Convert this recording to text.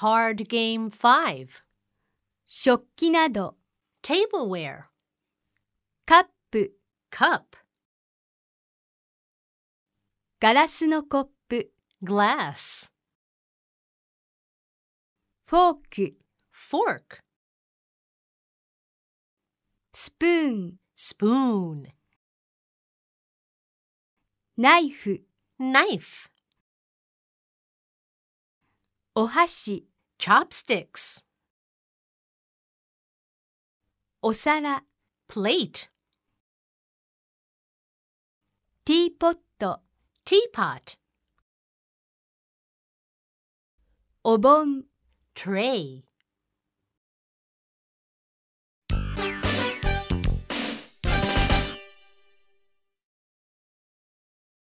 Card Game 5食器など Tableware カップ Cup ガラスのコップ Glass フォーク Fork スプーン Spoon ナイフ Knife お箸 Chopsticks お皿 Plate ティーポット Teapot お盆 Tray